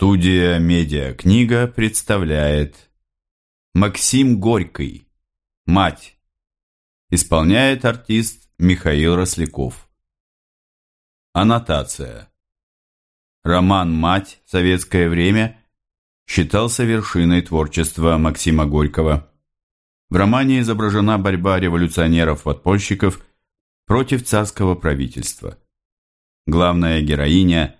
Студия «Медиакнига» представляет Максим Горький «Мать» Исполняет артист Михаил Росляков Аннотация Роман «Мать» в советское время считался вершиной творчества Максима Горького. В романе изображена борьба революционеров-подпольщиков против царского правительства. Главная героиня –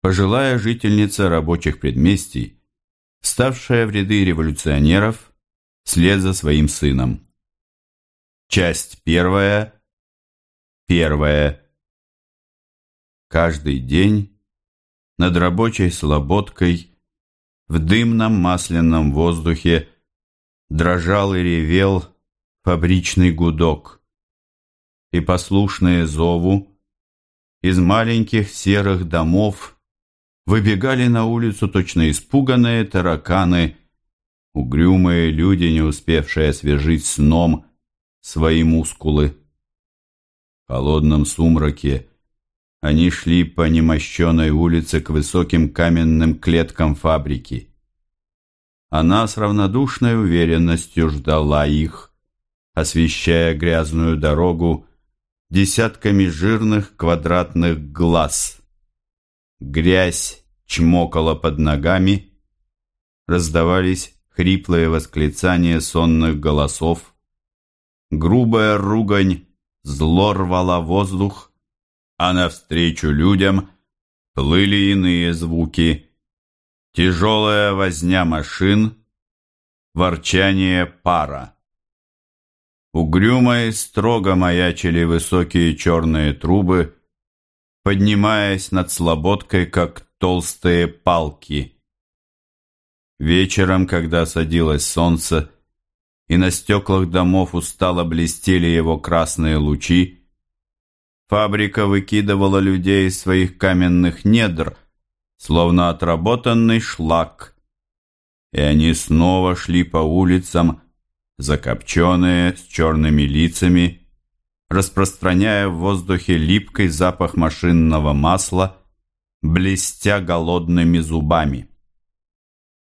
пожилая жительница рабочих предместий, ставшая в ряды революционеров вслед за своим сыном. Часть первая. Первая. Каждый день над рабочей слободкой в дымном масляном воздухе дрожал и ревел фабричный гудок, и послушные зову из маленьких серых домов выбегали на улицу точно испуганные тараканы, угрюмые люди, не успевшие освежить сном свои мускулы. В холодном сумраке они шли по немощенной улице к высоким каменным клеткам фабрики. Она с равнодушной уверенностью ждала их, освещая грязную дорогу десятками жирных квадратных глаз. Грязь чмокало под ногами, раздавались хриплые восклицания сонных голосов, грубая ругань зло рвала воздух, а навстречу людям плыли иные звуки, тяжелая возня машин, ворчание пара. Угрюмо и строго маячили высокие черные трубы, поднимаясь над слободкой, как толстые палки. Вечером, когда садилось солнце, и на стеклах домов устало блестели его красные лучи, фабрика выкидывала людей из своих каменных недр, словно отработанный шлак, и они снова шли по улицам, закопченные, с черными лицами, распространяя в воздухе липкий запах машинного масла блестя голодными зубами.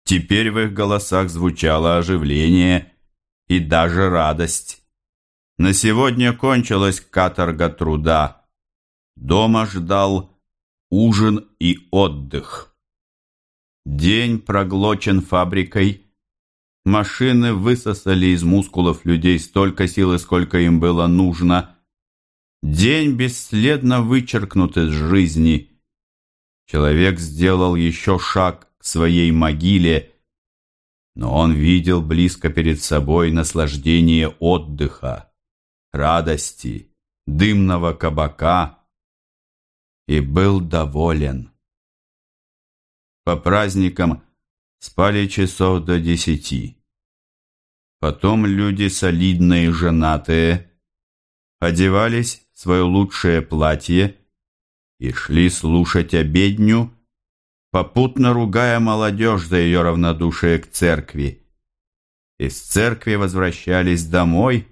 Теперь в их голосах звучало оживление и даже радость. На сегодня кончилась каторга труда. Дома ждал ужин и отдых. День проглочен фабрикой. Машины высосали из мускулов людей столько силы, сколько им было нужно. День бесследно вычеркнут из жизни – Человек сделал еще шаг к своей могиле, но он видел близко перед собой наслаждение отдыха, радости, дымного кабака и был доволен. По праздникам спали часов до десяти. Потом люди солидные женатые одевались в свое лучшее платье и шли слушать обедню, попутно ругая молодежь за ее равнодушие к церкви. Из церкви возвращались домой,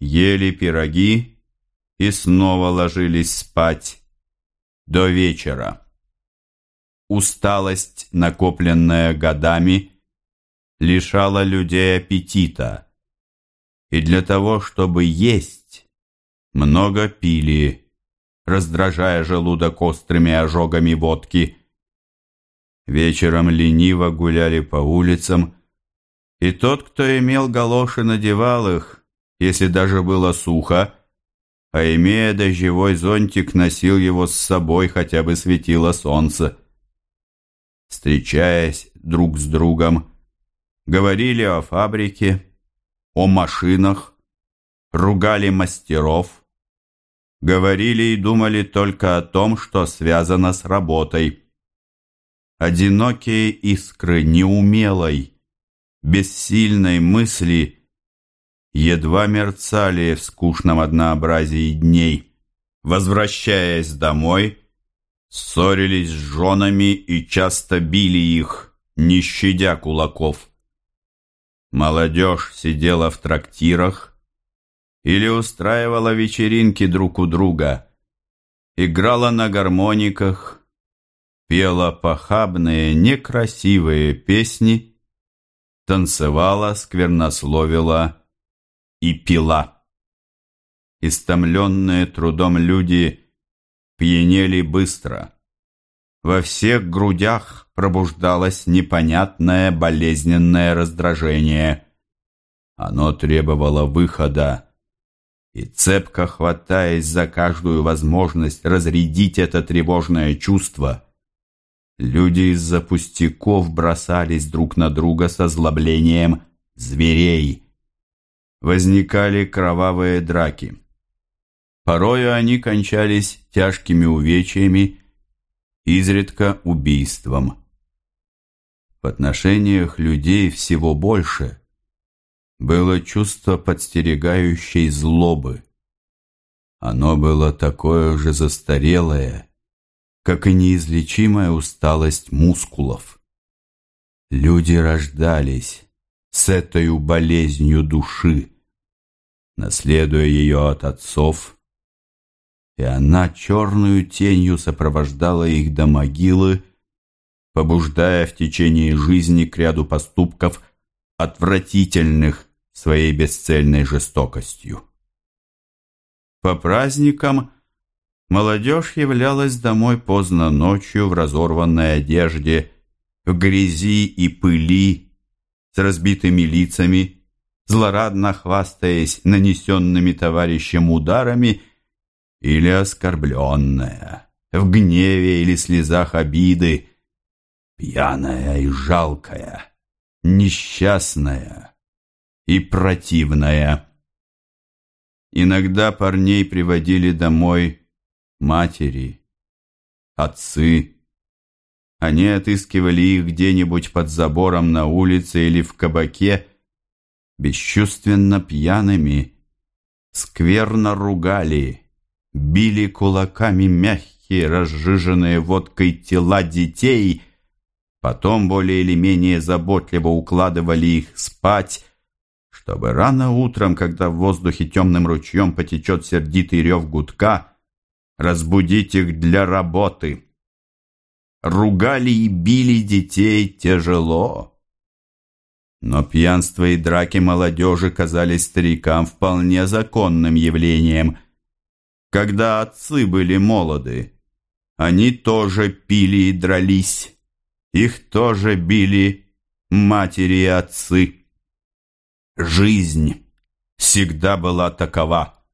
ели пироги и снова ложились спать до вечера. Усталость, накопленная годами, лишала людей аппетита, и для того, чтобы есть, много пили раздражая желудок острыми ожогами водки. Вечером лениво гуляли по улицам, и тот, кто имел галоши, надевал их, если даже было сухо, а имея дождевой зонтик, носил его с собой, хотя бы светило солнце. Встречаясь друг с другом, говорили о фабрике, о машинах, ругали мастеров, говорили и думали только о том, что связано с работой. Одинокие искры неумелой, бессильной мысли едва мерцали в скучном однообразии дней. Возвращаясь домой, ссорились с женами и часто били их, не щадя кулаков. Молодежь сидела в трактирах, или устраивала вечеринки друг у друга, играла на гармониках, пела похабные, некрасивые песни, танцевала, сквернословила и пила. Истомленные трудом люди пьянели быстро. Во всех грудях пробуждалось непонятное болезненное раздражение. Оно требовало выхода, и цепко хватаясь за каждую возможность разрядить это тревожное чувство, люди из-за пустяков бросались друг на друга со злоблением зверей. Возникали кровавые драки. Порою они кончались тяжкими увечьями, изредка убийством. В отношениях людей всего больше – было чувство подстерегающей злобы. Оно было такое же застарелое, как и неизлечимая усталость мускулов. Люди рождались с этой болезнью души, наследуя ее от отцов, и она черную тенью сопровождала их до могилы, побуждая в течение жизни к ряду поступков отвратительных своей бесцельной жестокостью. По праздникам молодежь являлась домой поздно ночью в разорванной одежде, в грязи и пыли, с разбитыми лицами, злорадно хвастаясь нанесенными товарищем ударами или оскорбленная, в гневе или слезах обиды, пьяная и жалкая, несчастная, и противная. Иногда парней приводили домой матери, отцы. Они отыскивали их где-нибудь под забором на улице или в кабаке, бесчувственно пьяными, скверно ругали, били кулаками мягкие, разжиженные водкой тела детей, потом более или менее заботливо укладывали их спать, чтобы рано утром, когда в воздухе темным ручьем потечет сердитый рев гудка, разбудить их для работы. Ругали и били детей тяжело. Но пьянство и драки молодежи казались старикам вполне законным явлением. Когда отцы были молоды, они тоже пили и дрались. Их тоже били матери и отцы. Жизнь всегда была такова.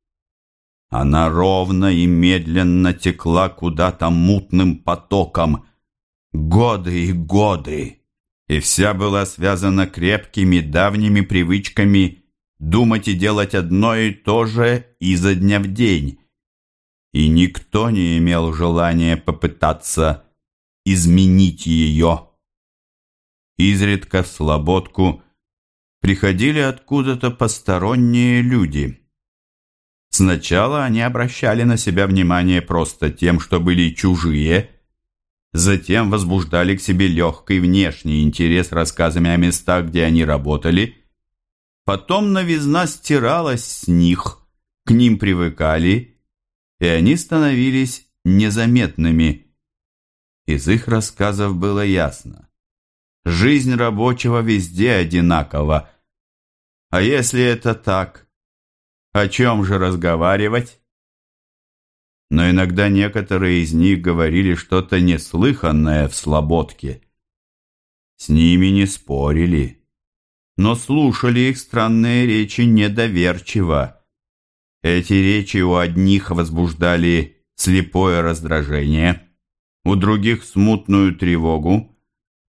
Она ровно и медленно текла куда-то мутным потоком. Годы и годы. И вся была связана крепкими давними привычками думать и делать одно и то же изо дня в день. И никто не имел желания попытаться изменить ее. Изредка в слободку – приходили откуда-то посторонние люди. Сначала они обращали на себя внимание просто тем, что были чужие, затем возбуждали к себе легкий внешний интерес рассказами о местах, где они работали, потом новизна стиралась с них, к ним привыкали, и они становились незаметными. Из их рассказов было ясно. Жизнь рабочего везде одинакова – а если это так, о чем же разговаривать? Но иногда некоторые из них говорили что-то неслыханное в слободке. С ними не спорили, но слушали их странные речи недоверчиво. Эти речи у одних возбуждали слепое раздражение, у других смутную тревогу,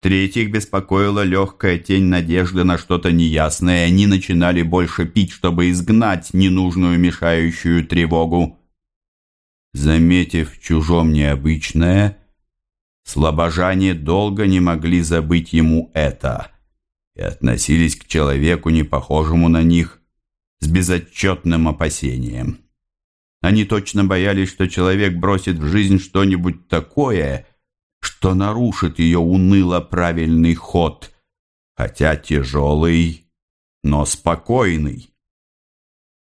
Третьих беспокоила легкая тень надежды на что-то неясное, они начинали больше пить, чтобы изгнать ненужную мешающую тревогу. Заметив в чужом необычное, слабожане долго не могли забыть ему это и относились к человеку, не похожему на них, с безотчетным опасением. Они точно боялись, что человек бросит в жизнь что-нибудь такое – что нарушит ее уныло правильный ход, хотя тяжелый, но спокойный.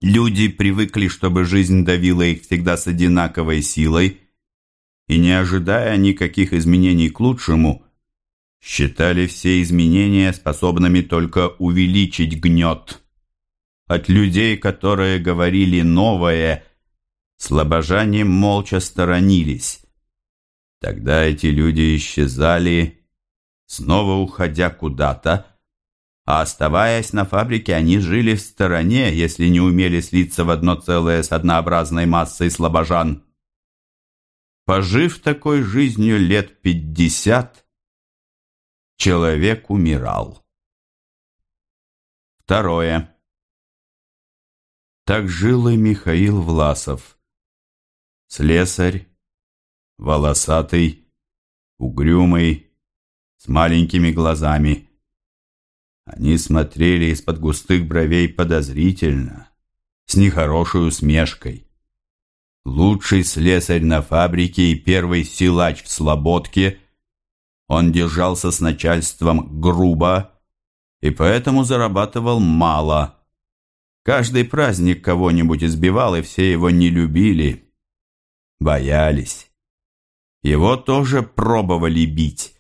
Люди привыкли, чтобы жизнь давила их всегда с одинаковой силой, и, не ожидая никаких изменений к лучшему, считали все изменения способными только увеличить гнет. От людей, которые говорили новое, слабожане молча сторонились. Тогда эти люди исчезали, снова уходя куда-то, а оставаясь на фабрике, они жили в стороне, если не умели слиться в одно целое с однообразной массой слабожан. Пожив такой жизнью лет пятьдесят, человек умирал. Второе. Так жил и Михаил Власов, слесарь, волосатый, угрюмый, с маленькими глазами. Они смотрели из-под густых бровей подозрительно, с нехорошей усмешкой. Лучший слесарь на фабрике и первый силач в Слободке, он держался с начальством грубо и поэтому зарабатывал мало. Каждый праздник кого-нибудь избивал, и все его не любили, боялись. Его тоже пробовали бить,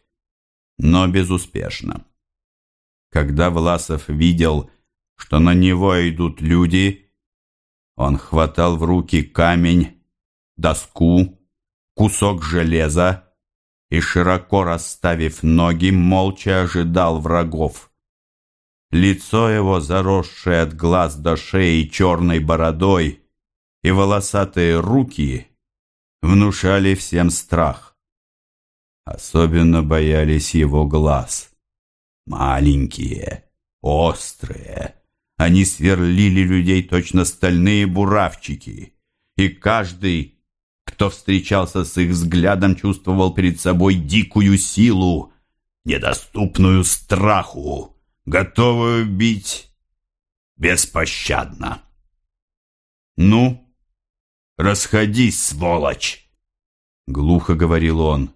но безуспешно. Когда Власов видел, что на него идут люди, он хватал в руки камень, доску, кусок железа и, широко расставив ноги, молча ожидал врагов. Лицо его, заросшее от глаз до шеи черной бородой, и волосатые руки внушали всем страх. Особенно боялись его глаз. Маленькие, острые, они сверлили людей точно стальные буравчики, и каждый, кто встречался с их взглядом, чувствовал перед собой дикую силу, недоступную страху, готовую бить беспощадно. «Ну, расходись, сволочь!» — глухо говорил он.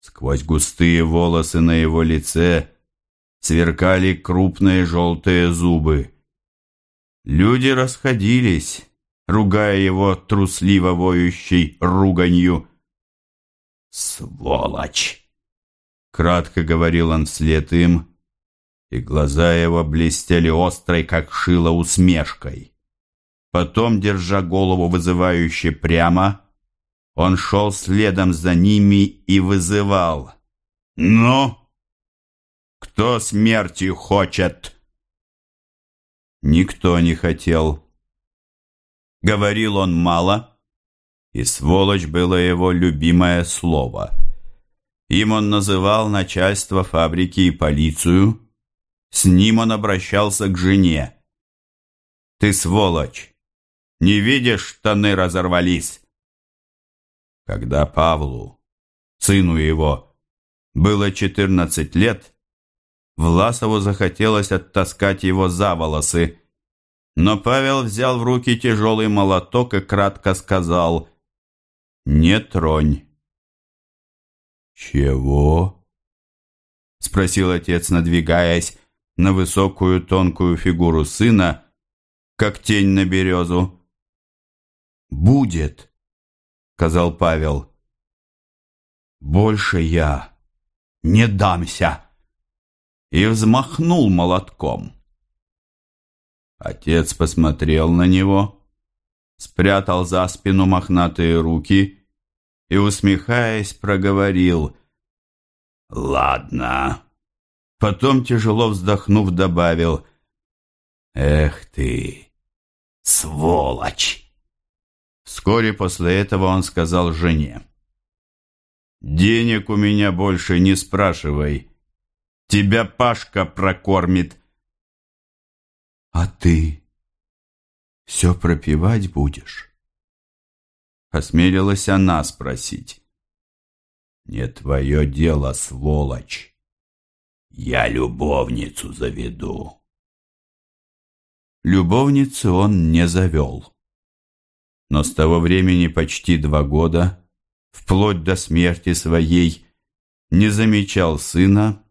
Сквозь густые волосы на его лице сверкали крупные желтые зубы. Люди расходились, ругая его трусливо воющей руганью. «Сволочь!» — кратко говорил он вслед им, и глаза его блестели острой, как шило, усмешкой. Потом, держа голову вызывающе прямо, он шел следом за ними и вызывал. «Ну, кто смерти хочет?» Никто не хотел. Говорил он мало, и сволочь было его любимое слово. Им он называл начальство фабрики и полицию, с ним он обращался к жене. «Ты сволочь! Не видишь, штаны разорвались!» Когда Павлу, сыну его, было четырнадцать лет, Власову захотелось оттаскать его за волосы, но Павел взял в руки тяжелый молоток и кратко сказал «Не тронь». «Чего?» — спросил отец, надвигаясь на высокую тонкую фигуру сына, как тень на березу. «Будет», — сказал Павел. «Больше я не дамся» и взмахнул молотком. Отец посмотрел на него, спрятал за спину мохнатые руки и, усмехаясь, проговорил «Ладно». Потом, тяжело вздохнув, добавил «Эх ты, сволочь!» Вскоре после этого он сказал жене «Денег у меня больше не спрашивай, тебя Пашка прокормит». «А ты все пропивать будешь?» Осмелилась она спросить. «Не твое дело, сволочь!» Я любовницу заведу. Любовницу он не завел. Но с того времени почти два года, вплоть до смерти своей, не замечал сына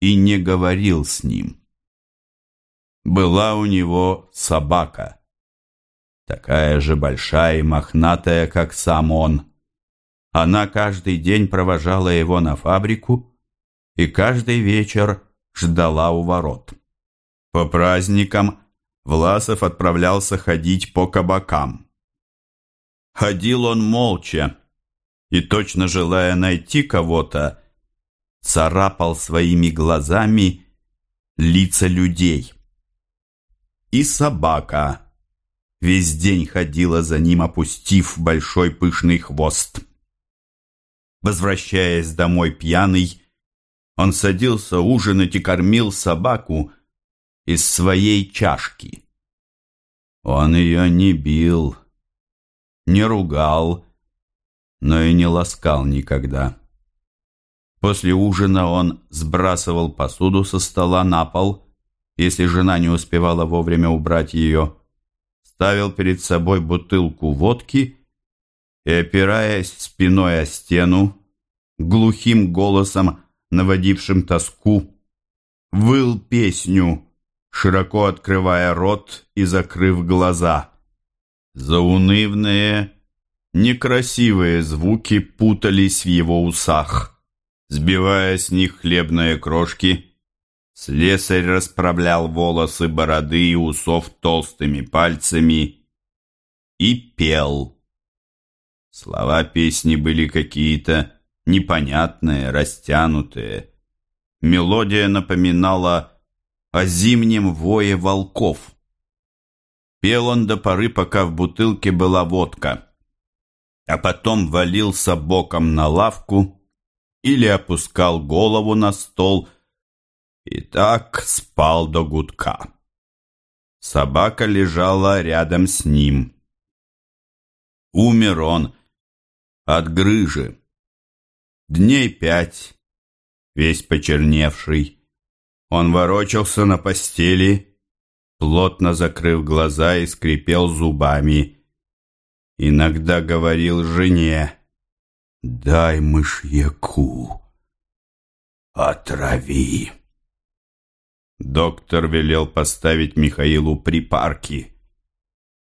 и не говорил с ним. Была у него собака, такая же большая и мохнатая, как сам он. Она каждый день провожала его на фабрику и каждый вечер ждала у ворот. По праздникам Власов отправлялся ходить по кабакам. Ходил он молча и, точно желая найти кого-то, царапал своими глазами лица людей. И собака весь день ходила за ним, опустив большой пышный хвост. Возвращаясь домой пьяный, он садился ужинать и кормил собаку из своей чашки. Он ее не бил, не ругал, но и не ласкал никогда. После ужина он сбрасывал посуду со стола на пол, если жена не успевала вовремя убрать ее, ставил перед собой бутылку водки и, опираясь спиной о стену, глухим голосом, наводившим тоску, выл песню, широко открывая рот и закрыв глаза. Заунывные, некрасивые звуки путались в его усах. Сбивая с них хлебные крошки, слесарь расправлял волосы бороды и усов толстыми пальцами и пел. Слова песни были какие-то непонятные, растянутые. Мелодия напоминала о зимнем вое волков. Пел он до поры, пока в бутылке была водка, а потом валился боком на лавку или опускал голову на стол и так спал до гудка. Собака лежала рядом с ним. Умер он от грыжи. Дней пять, весь почерневший, он ворочался на постели, плотно закрыв глаза и скрипел зубами. Иногда говорил жене, «Дай мышьяку, отрави». Доктор велел поставить Михаилу припарки,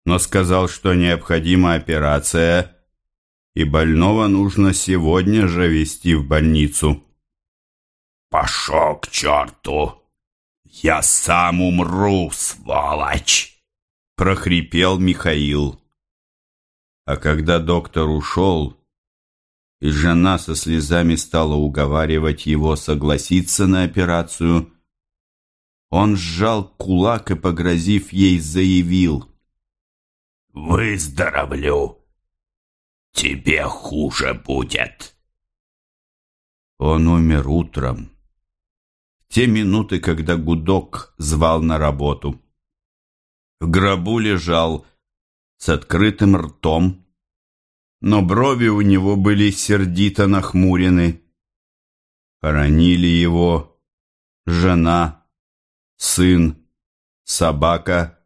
но сказал, что необходима операция – и больного нужно сегодня же везти в больницу. «Пошел к черту! Я сам умру, сволочь!» — прохрипел Михаил. А когда доктор ушел, и жена со слезами стала уговаривать его согласиться на операцию, он сжал кулак и, погрозив ей, заявил «Выздоровлю!» тебе хуже будет. Он умер утром. Те минуты, когда гудок звал на работу. В гробу лежал с открытым ртом, но брови у него были сердито нахмурены. Хоронили его жена, сын, собака,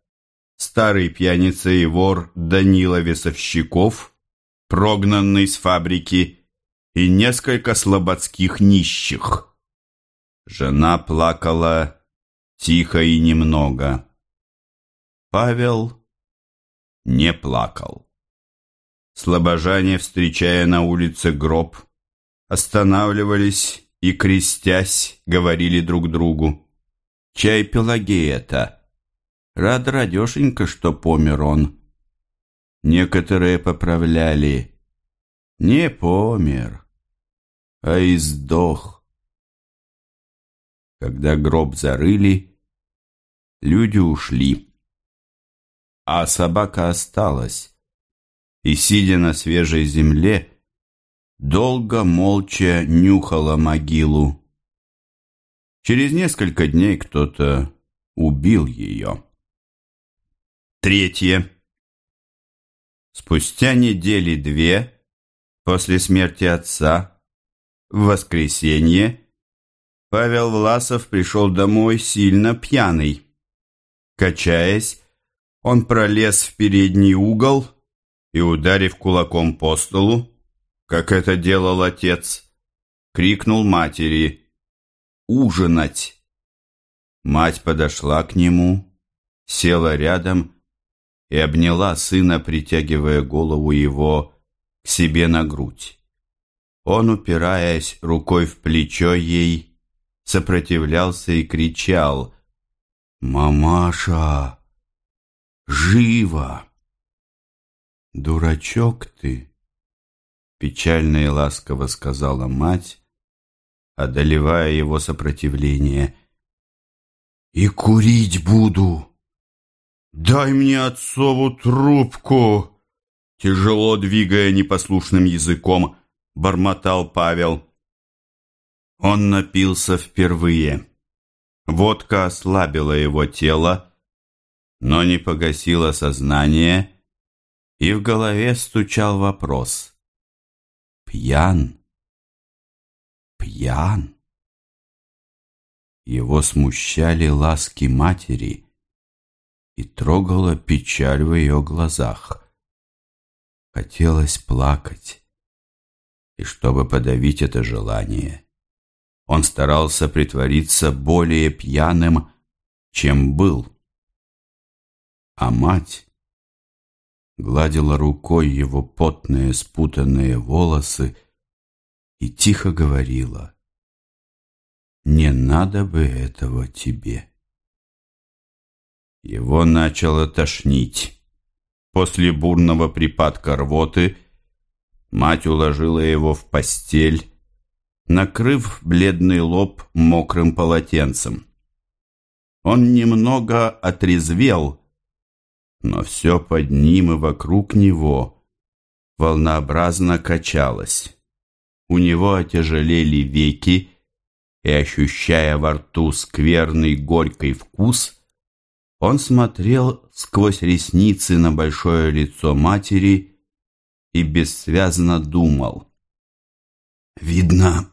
старый пьяница и вор Данила Весовщиков — прогнанный с фабрики, и несколько слободских нищих. Жена плакала тихо и немного. Павел не плакал. Слобожане, встречая на улице гроб, останавливались и, крестясь, говорили друг другу. «Чай Пелагея-то! Рад радешенько, что помер он!» Некоторые поправляли «не помер, а и сдох». Когда гроб зарыли, люди ушли, а собака осталась и, сидя на свежей земле, долго молча нюхала могилу. Через несколько дней кто-то убил ее. Третье. Спустя недели две после смерти отца, в воскресенье, Павел Власов пришел домой сильно пьяный. Качаясь, он пролез в передний угол и, ударив кулаком по столу, как это делал отец, крикнул матери «Ужинать!». Мать подошла к нему, села рядом и обняла сына, притягивая голову его к себе на грудь. Он, упираясь рукой в плечо ей, сопротивлялся и кричал «Мамаша! Живо!» «Дурачок ты!» Печально и ласково сказала мать, одолевая его сопротивление. «И курить буду! Дай мне отцову трубку!» Тяжело двигая непослушным языком, бормотал Павел. Он напился впервые. Водка ослабила его тело, но не погасила сознание, и в голове стучал вопрос. Пьян? Пьян? Его смущали ласки матери и трогала печаль в ее глазах. Хотелось плакать, и чтобы подавить это желание, он старался притвориться более пьяным, чем был. А мать гладила рукой его потные спутанные волосы и тихо говорила, «Не надо бы этого тебе». Его начало тошнить. После бурного припадка рвоты мать уложила его в постель, накрыв бледный лоб мокрым полотенцем. Он немного отрезвел, но все под ним и вокруг него волнообразно качалось. У него отяжелели веки, и, ощущая во рту скверный горький вкус, он смотрел сквозь ресницы на большое лицо матери и бессвязно думал. «Видно,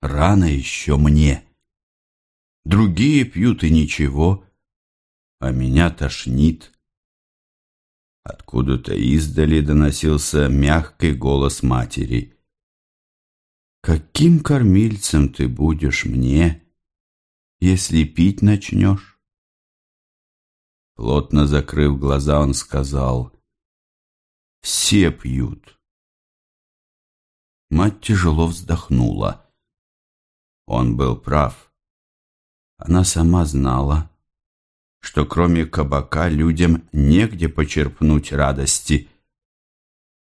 рано еще мне. Другие пьют и ничего, а меня тошнит». Откуда-то издали доносился мягкий голос матери. «Каким кормильцем ты будешь мне, если пить начнешь?» Плотно закрыв глаза, он сказал, «Все пьют». Мать тяжело вздохнула. Он был прав. Она сама знала, что кроме кабака людям негде почерпнуть радости,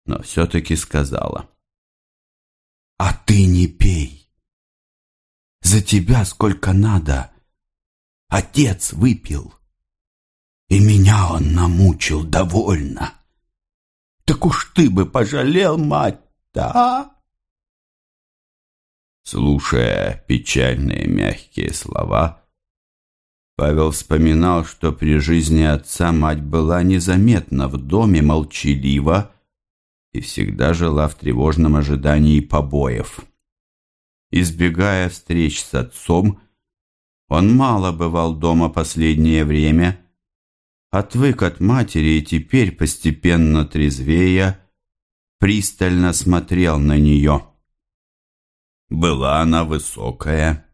но все-таки сказала, «А ты не пей! За тебя сколько надо! Отец выпил!» И меня он намучил довольно. Так уж ты бы пожалел, мать-то, а? Слушая печальные мягкие слова, Павел вспоминал, что при жизни отца мать была незаметна в доме, молчалива и всегда жила в тревожном ожидании побоев. Избегая встреч с отцом, он мало бывал дома последнее время отвык от матери и теперь, постепенно трезвея, пристально смотрел на нее. Была она высокая,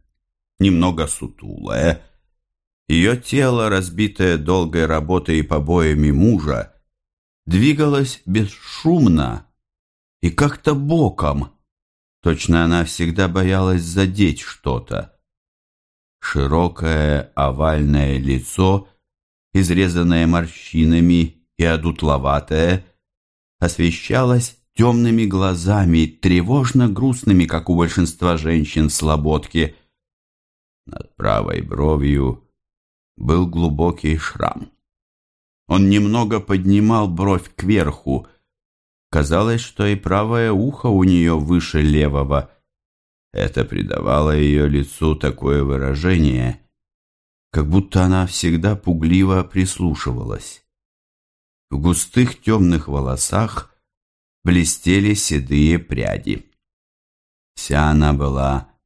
немного сутулая. Ее тело, разбитое долгой работой и побоями мужа, двигалось бесшумно и как-то боком. Точно она всегда боялась задеть что-то. Широкое овальное лицо — изрезанная морщинами и одутловатая, освещалась темными глазами, тревожно грустными, как у большинства женщин в слободке. Над правой бровью был глубокий шрам. Он немного поднимал бровь кверху. Казалось, что и правое ухо у нее выше левого. Это придавало ее лицу такое выражение, как будто она всегда пугливо прислушивалась. В густых темных волосах блестели седые пряди. Вся она была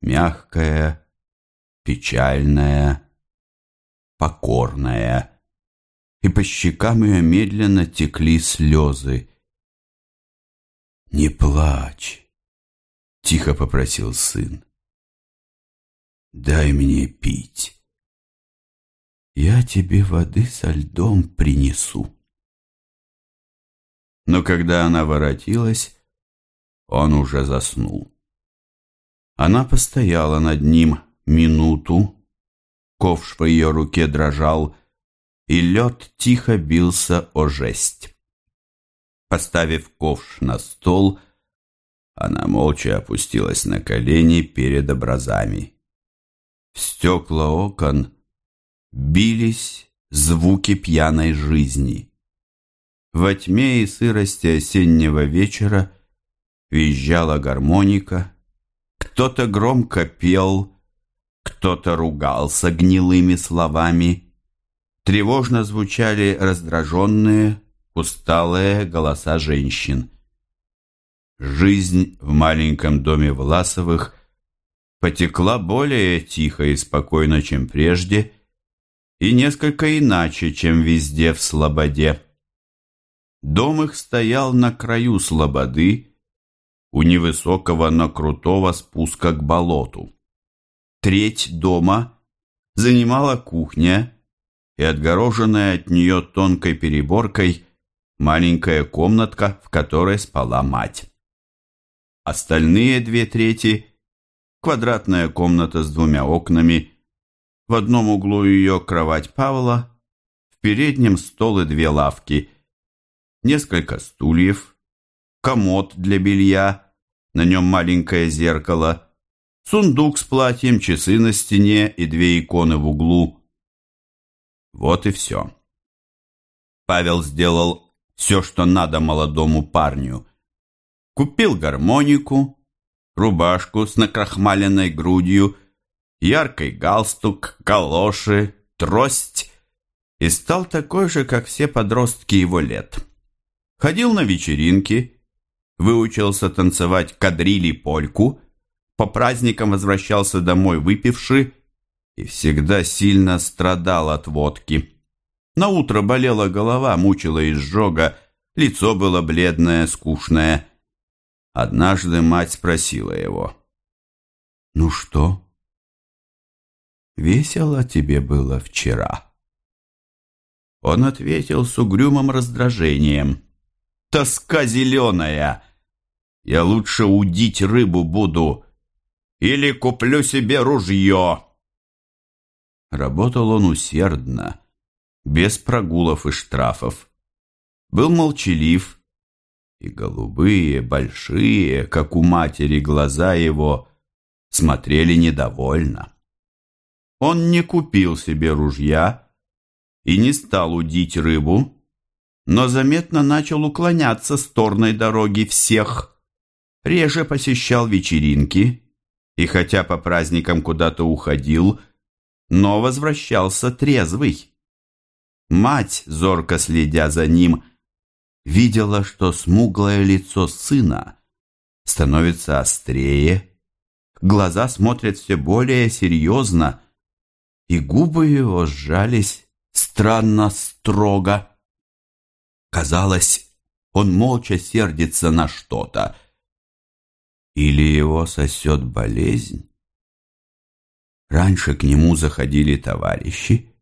мягкая, печальная, покорная, и по щекам ее медленно текли слезы. «Не плачь!» — тихо попросил сын. «Дай мне пить». Я тебе воды со льдом принесу. Но когда она воротилась, он уже заснул. Она постояла над ним минуту, ковш в ее руке дрожал, и лед тихо бился о жесть. Поставив ковш на стол, она молча опустилась на колени перед образами. В стекла окон бились звуки пьяной жизни. Во тьме и сырости осеннего вечера визжала гармоника, кто-то громко пел, кто-то ругался гнилыми словами, тревожно звучали раздраженные, усталые голоса женщин. Жизнь в маленьком доме Власовых потекла более тихо и спокойно, чем прежде, и несколько иначе, чем везде в Слободе. Дом их стоял на краю Слободы, у невысокого, но крутого спуска к болоту. Треть дома занимала кухня и отгороженная от нее тонкой переборкой маленькая комнатка, в которой спала мать. Остальные две трети – квадратная комната с двумя окнами, в одном углу ее кровать Павла, в переднем стол и две лавки, несколько стульев, комод для белья, на нем маленькое зеркало, сундук с платьем, часы на стене и две иконы в углу. Вот и все. Павел сделал все, что надо молодому парню – Купил гармонику, рубашку с накрахмаленной грудью, яркий галстук, калоши, трость и стал такой же, как все подростки его лет. Ходил на вечеринки, выучился танцевать кадрили польку, по праздникам возвращался домой выпивший и всегда сильно страдал от водки. На утро болела голова, мучила изжога, лицо было бледное, скучное. Однажды мать спросила его. «Ну что? Весело тебе было вчера?» Он ответил с угрюмым раздражением. «Тоска зеленая! Я лучше удить рыбу буду или куплю себе ружье!» Работал он усердно, без прогулов и штрафов. Был молчалив, и голубые, большие, как у матери, глаза его смотрели недовольно. Он не купил себе ружья и не стал удить рыбу, но заметно начал уклоняться с торной дороги всех, реже посещал вечеринки и хотя по праздникам куда-то уходил, но возвращался трезвый. Мать, зорко следя за ним, видела, что смуглое лицо сына становится острее, глаза смотрят все более серьезно, и губы его сжались странно строго. Казалось, он молча сердится на что-то. Или его сосет болезнь? Раньше к нему заходили товарищи.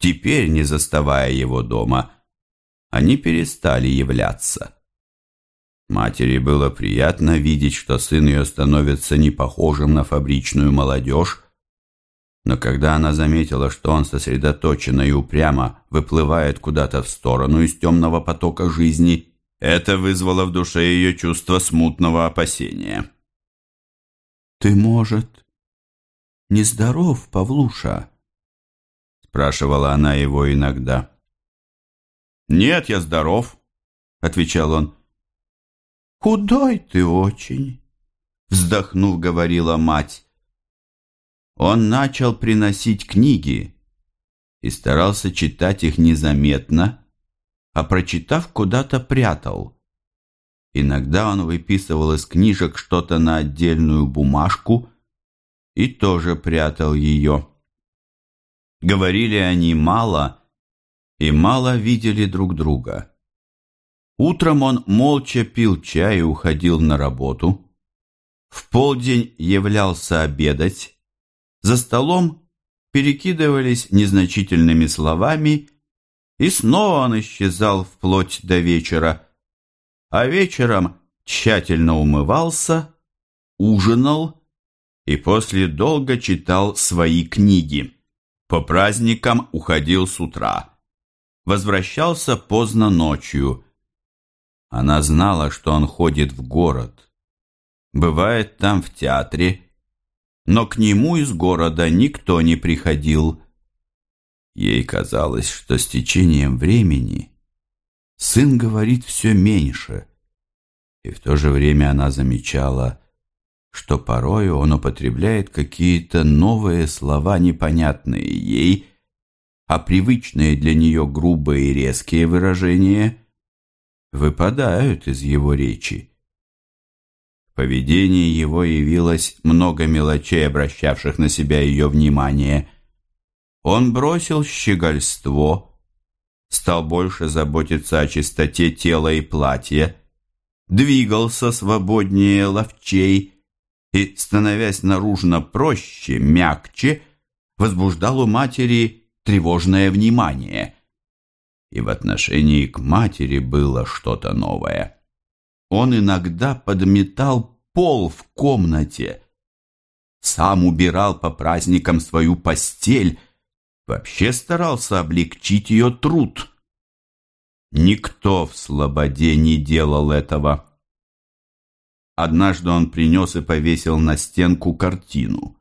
Теперь, не заставая его дома, они перестали являться. Матери было приятно видеть, что сын ее становится не похожим на фабричную молодежь, но когда она заметила, что он сосредоточенно и упрямо выплывает куда-то в сторону из темного потока жизни, это вызвало в душе ее чувство смутного опасения. «Ты, может, нездоров, Павлуша?» спрашивала она его иногда. «Нет, я здоров», — отвечал он. «Худой ты очень», — вздохнув, говорила мать. Он начал приносить книги и старался читать их незаметно, а прочитав, куда-то прятал. Иногда он выписывал из книжек что-то на отдельную бумажку и тоже прятал ее. Говорили они мало, и мало видели друг друга. Утром он молча пил чай и уходил на работу. В полдень являлся обедать. За столом перекидывались незначительными словами, и снова он исчезал вплоть до вечера. А вечером тщательно умывался, ужинал и после долго читал свои книги. По праздникам уходил с утра. Возвращался поздно ночью. Она знала, что он ходит в город. Бывает там в театре, но к нему из города никто не приходил. Ей казалось, что с течением времени сын говорит все меньше, и в то же время она замечала, что порою он употребляет какие-то новые слова, непонятные ей, а привычные для нее грубые и резкие выражения выпадают из его речи. Поведении его явилось много мелочей, обращавших на себя ее внимание. Он бросил щегольство, стал больше заботиться о чистоте тела и платья, двигался свободнее ловчей и, становясь наружно проще, мягче, возбуждал у матери тревожное внимание. И в отношении к матери было что-то новое. Он иногда подметал пол в комнате, сам убирал по праздникам свою постель, вообще старался облегчить ее труд. Никто в Слободе не делал этого. Однажды он принес и повесил на стенку картину.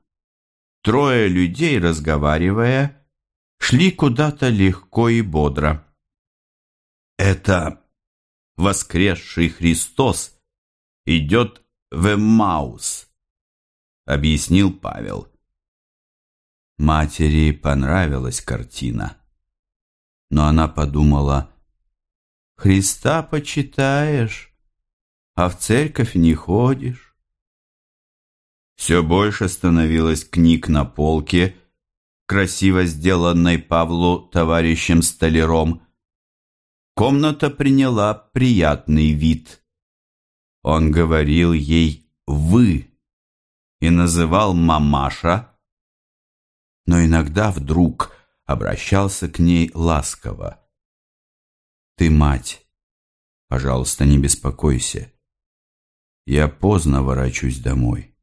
Трое людей, разговаривая, шли куда-то легко и бодро. Это воскресший Христос идет в Эммаус, объяснил Павел. Матери понравилась картина, но она подумала, «Христа почитаешь, а в церковь не ходишь. Все больше становилось книг на полке, красиво сделанной Павлу товарищем столяром. Комната приняла приятный вид. Он говорил ей «вы» и называл «мамаша», но иногда вдруг обращался к ней ласково. «Ты мать, пожалуйста, не беспокойся. Я поздно ворочусь домой.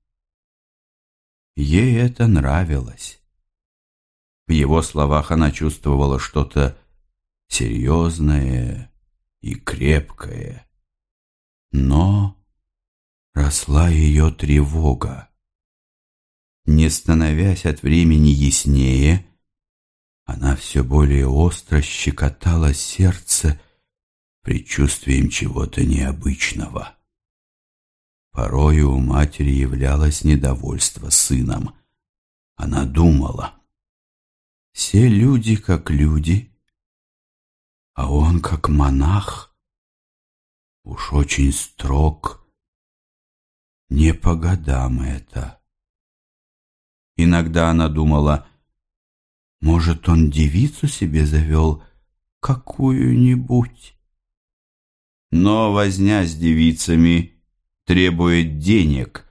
Ей это нравилось. В его словах она чувствовала что-то серьезное и крепкое. Но росла ее тревога. Не становясь от времени яснее, она все более остро щекотала сердце предчувствием чего-то необычного. Порою у матери являлось недовольство сыном. Она думала, все люди как люди, а он как монах. Уж очень строг, не по годам это. Иногда она думала, может, он девицу себе завел какую-нибудь. Но возня с девицами требует денег,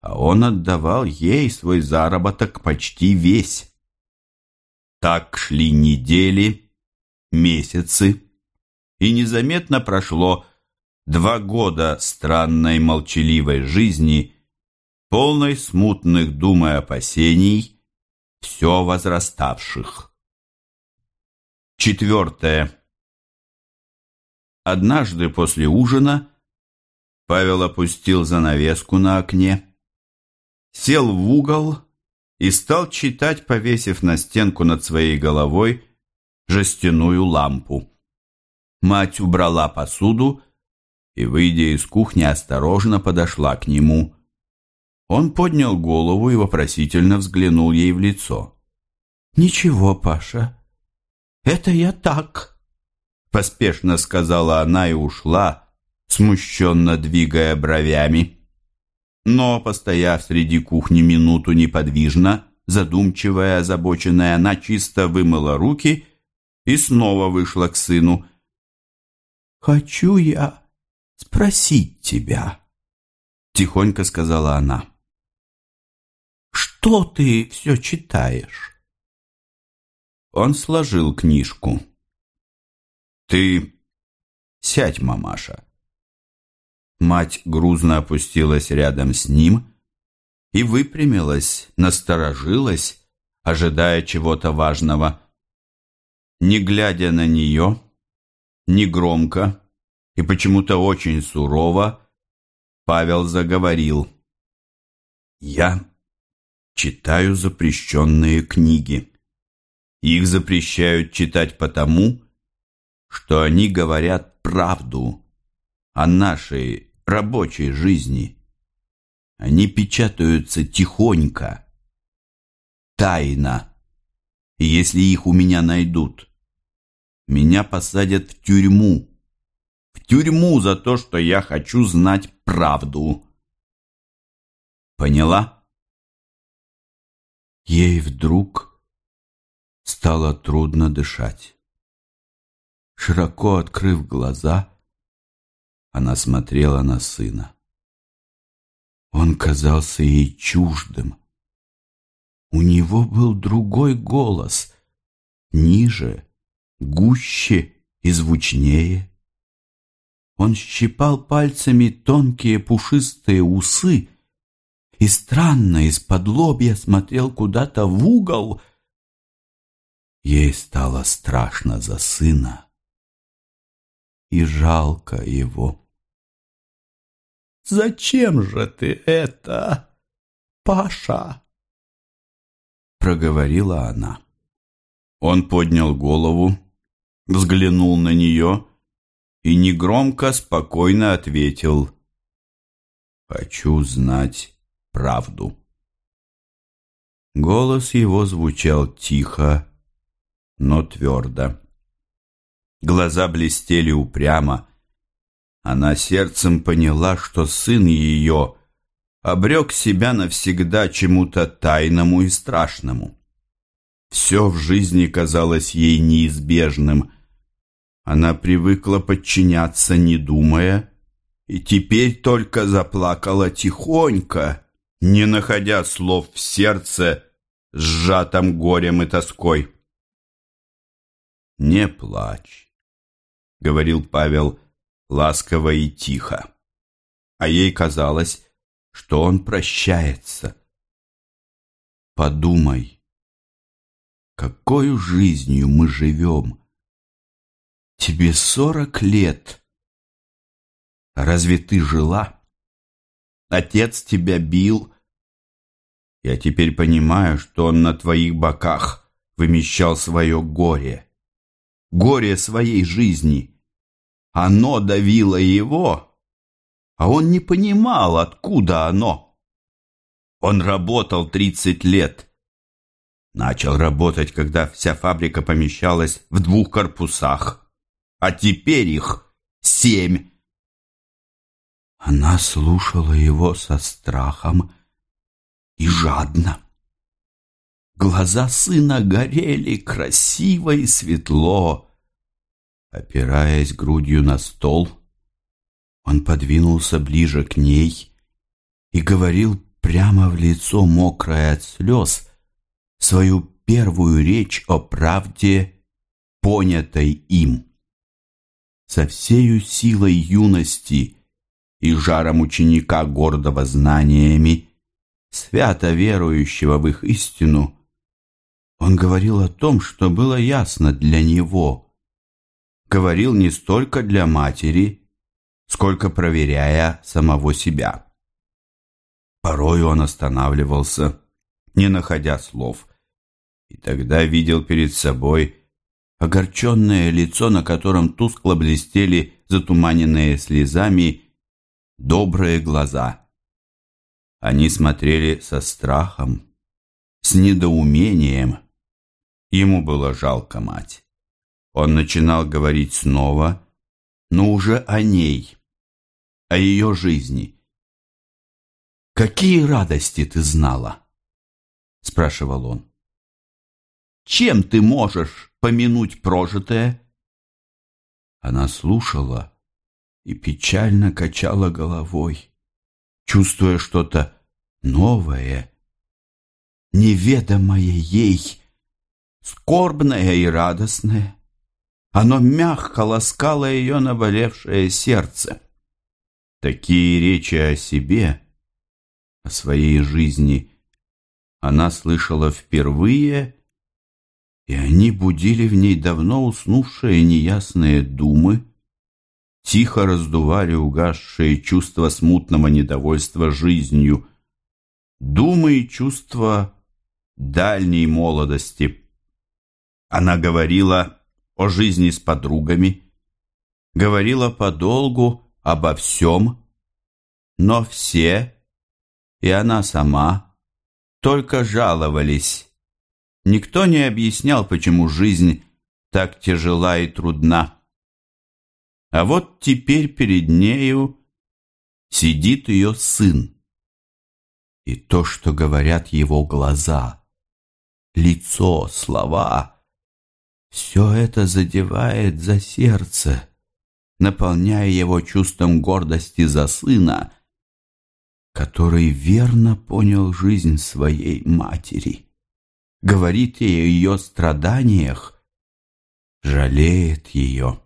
а он отдавал ей свой заработок почти весь. Так шли недели, месяцы, и незаметно прошло два года странной молчаливой жизни, полной смутных дум и опасений, все возраставших. Четвертое. Однажды после ужина Павел опустил занавеску на окне, сел в угол и стал читать, повесив на стенку над своей головой жестяную лампу. Мать убрала посуду и, выйдя из кухни, осторожно подошла к нему. Он поднял голову и вопросительно взглянул ей в лицо. «Ничего, Паша, это я так», — поспешно сказала она и ушла, смущенно двигая бровями. Но, постояв среди кухни минуту неподвижно, задумчивая, озабоченная, она чисто вымыла руки и снова вышла к сыну. «Хочу я спросить тебя», — тихонько сказала она. «Что ты все читаешь?» Он сложил книжку. «Ты сядь, мамаша. Мать грузно опустилась рядом с ним и выпрямилась, насторожилась, ожидая чего-то важного. Не глядя на нее, не громко и почему-то очень сурово, Павел заговорил. «Я читаю запрещенные книги. Их запрещают читать потому, что они говорят правду о нашей рабочей жизни. Они печатаются тихонько, тайно. Если их у меня найдут, меня посадят в тюрьму. В тюрьму за то, что я хочу знать правду. Поняла? Ей вдруг стало трудно дышать. Широко открыв глаза, она смотрела на сына. Он казался ей чуждым. У него был другой голос, ниже, гуще и звучнее. Он щипал пальцами тонкие пушистые усы и странно из-под лобья смотрел куда-то в угол. Ей стало страшно за сына и жалко его. «Зачем же ты это, Паша?» Проговорила она. Он поднял голову, взглянул на нее и негромко, спокойно ответил «Хочу знать правду». Голос его звучал тихо, но твердо. Глаза блестели упрямо, она сердцем поняла, что сын ее обрек себя навсегда чему-то тайному и страшному. Все в жизни казалось ей неизбежным. Она привыкла подчиняться, не думая, и теперь только заплакала тихонько, не находя слов в сердце, сжатом горем и тоской. «Не плачь», — говорил Павел, — ласково и тихо. А ей казалось, что он прощается. Подумай, какой жизнью мы живем? Тебе сорок лет. Разве ты жила? Отец тебя бил. Я теперь понимаю, что он на твоих боках вымещал свое горе. Горе своей жизни — оно давило его, а он не понимал, откуда оно. Он работал 30 лет. Начал работать, когда вся фабрика помещалась в двух корпусах, а теперь их семь. Она слушала его со страхом и жадно. Глаза сына горели красиво и светло. Опираясь грудью на стол, он подвинулся ближе к ней и говорил прямо в лицо, мокрое от слез, свою первую речь о правде, понятой им. Со всею силой юности и жаром ученика, гордого знаниями, свято верующего в их истину, он говорил о том, что было ясно для него – говорил не столько для матери, сколько проверяя самого себя. Порой он останавливался, не находя слов, и тогда видел перед собой огорченное лицо, на котором тускло блестели затуманенные слезами добрые глаза. Они смотрели со страхом, с недоумением. Ему было жалко мать. Он начинал говорить снова, но уже о ней, о ее жизни. «Какие радости ты знала?» — спрашивал он. «Чем ты можешь помянуть прожитое?» Она слушала и печально качала головой, чувствуя что-то новое, неведомое ей, скорбное и радостное. Оно мягко ласкало ее наболевшее сердце. Такие речи о себе, о своей жизни, она слышала впервые, и они будили в ней давно уснувшие неясные думы, тихо раздували угасшие чувства смутного недовольства жизнью, думы и чувства дальней молодости. Она говорила о жизни с подругами, говорила подолгу обо всем, но все, и она сама, только жаловались. Никто не объяснял, почему жизнь так тяжела и трудна. А вот теперь перед нею сидит ее сын. И то, что говорят его глаза, лицо, слова, все это задевает за сердце, наполняя его чувством гордости за сына, который верно понял жизнь своей матери, говорит ей о ее страданиях, жалеет ее.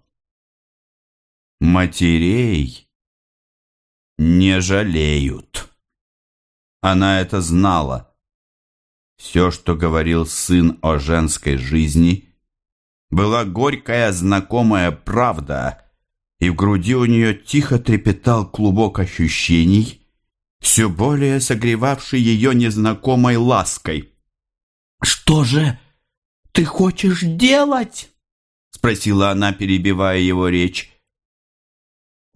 Матерей не жалеют. Она это знала. Все, что говорил сын о женской жизни, была горькая знакомая правда, и в груди у нее тихо трепетал клубок ощущений, все более согревавший ее незнакомой лаской. «Что же ты хочешь делать?» — спросила она, перебивая его речь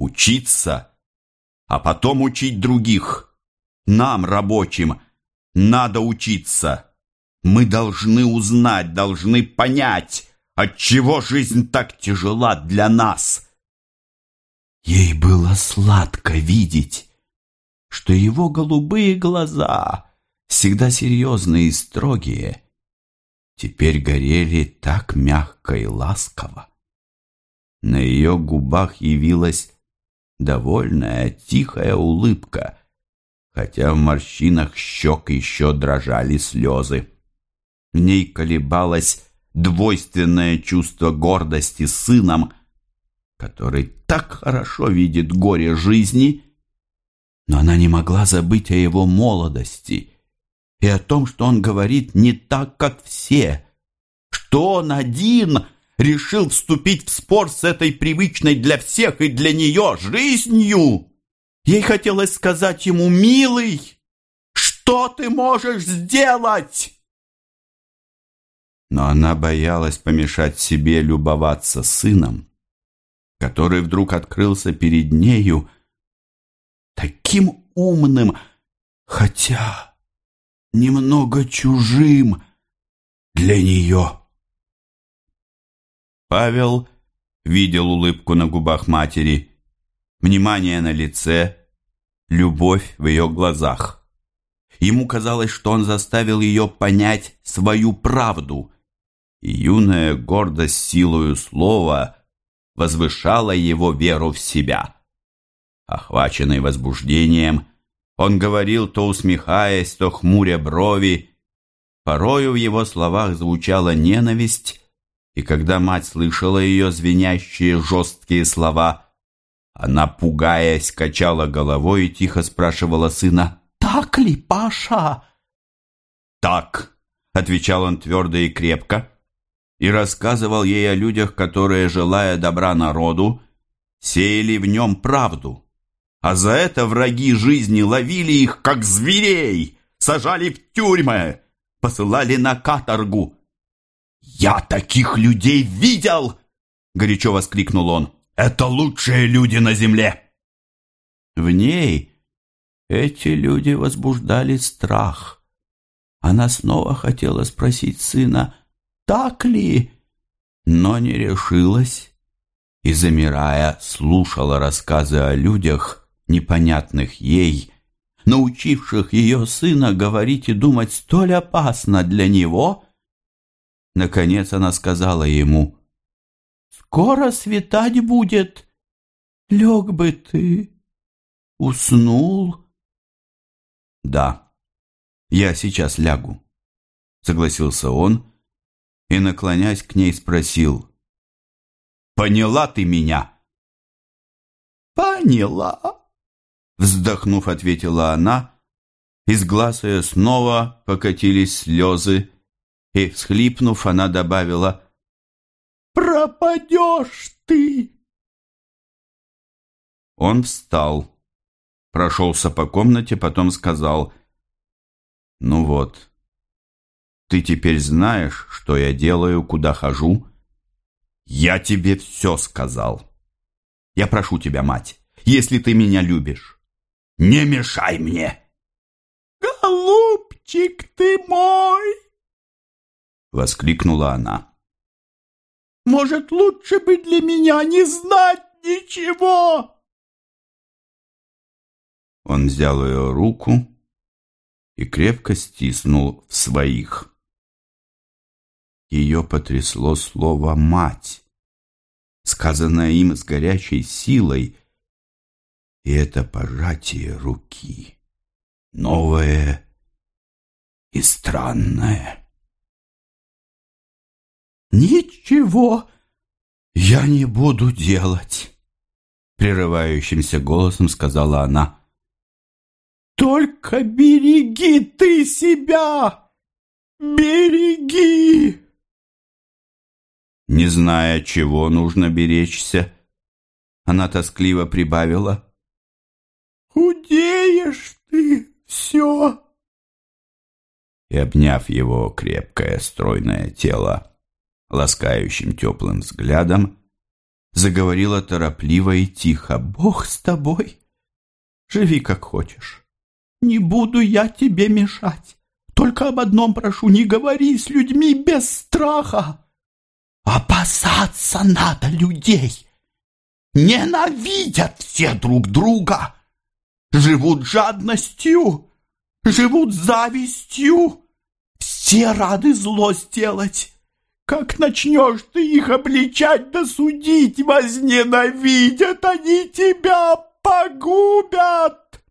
учиться, а потом учить других. Нам, рабочим, надо учиться. Мы должны узнать, должны понять, отчего жизнь так тяжела для нас. Ей было сладко видеть, что его голубые глаза, всегда серьезные и строгие, теперь горели так мягко и ласково. На ее губах явилась довольная, тихая улыбка, хотя в морщинах щек еще дрожали слезы. В ней колебалось двойственное чувство гордости сыном, который так хорошо видит горе жизни, но она не могла забыть о его молодости и о том, что он говорит не так, как все, что он один — решил вступить в спор с этой привычной для всех и для нее жизнью. Ей хотелось сказать ему, «Милый, что ты можешь сделать?» Но она боялась помешать себе любоваться сыном, который вдруг открылся перед нею таким умным, хотя немного чужим для нее. Павел видел улыбку на губах матери, внимание на лице, любовь в ее глазах. Ему казалось, что он заставил ее понять свою правду, и юная гордость силою слова возвышала его веру в себя. Охваченный возбуждением, он говорил, то усмехаясь, то хмуря брови. Порою в его словах звучала ненависть, и когда мать слышала ее звенящие жесткие слова, она, пугаясь, качала головой и тихо спрашивала сына, «Так ли, Паша?» «Так», — отвечал он твердо и крепко, и рассказывал ей о людях, которые, желая добра народу, сеяли в нем правду, а за это враги жизни ловили их, как зверей, сажали в тюрьмы, посылали на каторгу, «Я таких людей видел!» — горячо воскликнул он. «Это лучшие люди на земле!» В ней эти люди возбуждали страх. Она снова хотела спросить сына, так ли, но не решилась и, замирая, слушала рассказы о людях, непонятных ей, научивших ее сына говорить и думать столь опасно для него — Наконец она сказала ему, «Скоро светать будет. Лег бы ты, уснул». «Да, я сейчас лягу», — согласился он и, наклонясь к ней, спросил, «Поняла ты меня?» «Поняла», Вздохнув, ответила она. Из глаз ее снова покатились слезы, и, всхлипнув, она добавила «Пропадешь ты!» Он встал, прошелся по комнате, потом сказал «Ну вот, ты теперь знаешь, что я делаю, куда хожу?» «Я тебе все сказал. Я прошу тебя, мать, если ты меня любишь, не мешай мне!» «Голубчик ты мой!» Воскликнула она. «Может, лучше бы для меня не знать ничего!» Он взял ее руку и крепко стиснул в своих. Ее потрясло слово «мать», сказанное им с горячей силой, и это пожатие руки, новое и странное. «Ничего я не буду делать», — прерывающимся голосом сказала она. «Только береги ты себя! Береги!» Не зная, чего нужно беречься, она тоскливо прибавила. «Худеешь ты все!» И, обняв его крепкое стройное тело ласкающим теплым взглядом, заговорила торопливо и тихо. «Бог с тобой! Живи как хочешь. Не буду я тебе мешать. Только об одном прошу, не говори с людьми без страха. Опасаться надо людей. Ненавидят все друг друга. Живут жадностью, живут завистью. Все рады зло сделать. Как начнешь ты их обличать да возненавидят они тебя, погубят!»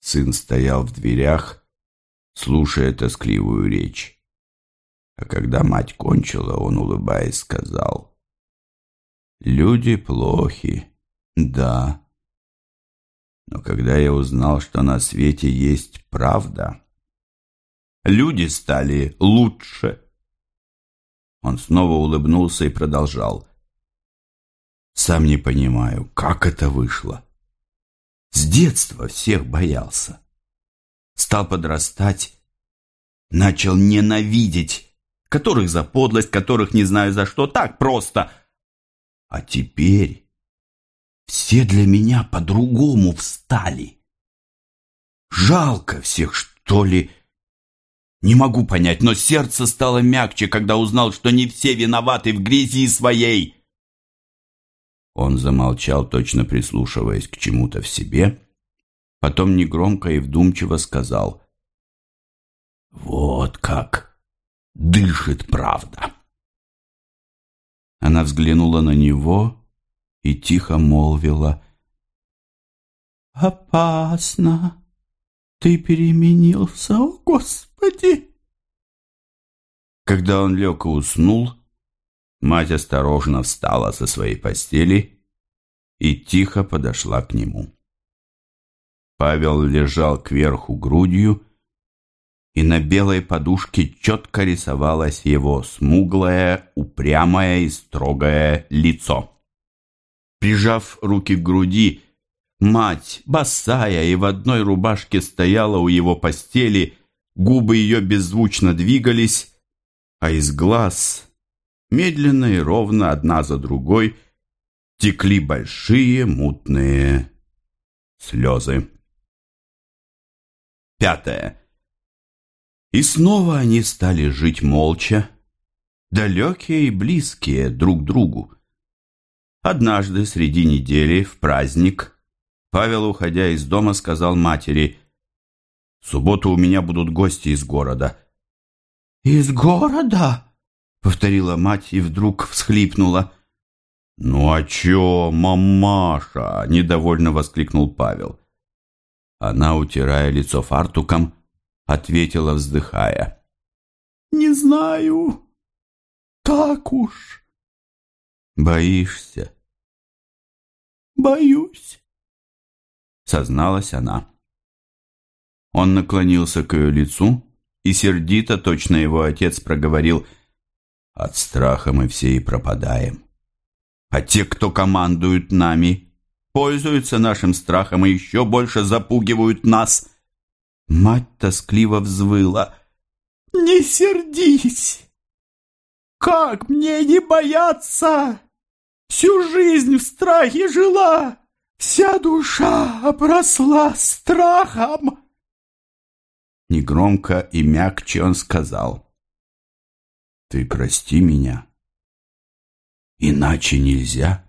Сын стоял в дверях, слушая тоскливую речь. А когда мать кончила, он, улыбаясь, сказал, «Люди плохи, да. Но когда я узнал, что на свете есть правда, люди стали лучше». Он снова улыбнулся и продолжал. «Сам не понимаю, как это вышло. С детства всех боялся. Стал подрастать, начал ненавидеть, которых за подлость, которых не знаю за что, так просто. А теперь все для меня по-другому встали. Жалко всех, что ли, не могу понять, но сердце стало мягче, когда узнал, что не все виноваты в грязи своей. Он замолчал, точно прислушиваясь к чему-то в себе, потом негромко и вдумчиво сказал «Вот как дышит правда!» Она взглянула на него и тихо молвила «Опасно! Ты переменился, о Господи!» Господи!» Когда он лег и уснул, мать осторожно встала со своей постели и тихо подошла к нему. Павел лежал кверху грудью, и на белой подушке четко рисовалось его смуглое, упрямое и строгое лицо. Прижав руки к груди, мать, босая и в одной рубашке стояла у его постели, Губы ее беззвучно двигались, а из глаз, медленно и ровно, одна за другой, текли большие мутные слезы. Пятое. И снова они стали жить молча, далекие и близкие друг другу. Однажды среди недели, в праздник, Павел, уходя из дома, сказал матери – в субботу у меня будут гости из города». «Из города?» — повторила мать и вдруг всхлипнула. «Ну а чё, мамаша?» — недовольно воскликнул Павел. Она, утирая лицо фартуком, ответила, вздыхая. «Не знаю. Так уж». «Боишься?» «Боюсь». созналась она. Он наклонился к ее лицу и сердито, точно его отец проговорил, «От страха мы все и пропадаем. А те, кто командуют нами, пользуются нашим страхом и еще больше запугивают нас». Мать тоскливо взвыла, «Не сердись! Как мне не бояться? Всю жизнь в страхе жила, вся душа обросла страхом!» Негромко и мягче он сказал. «Ты прости меня. Иначе нельзя».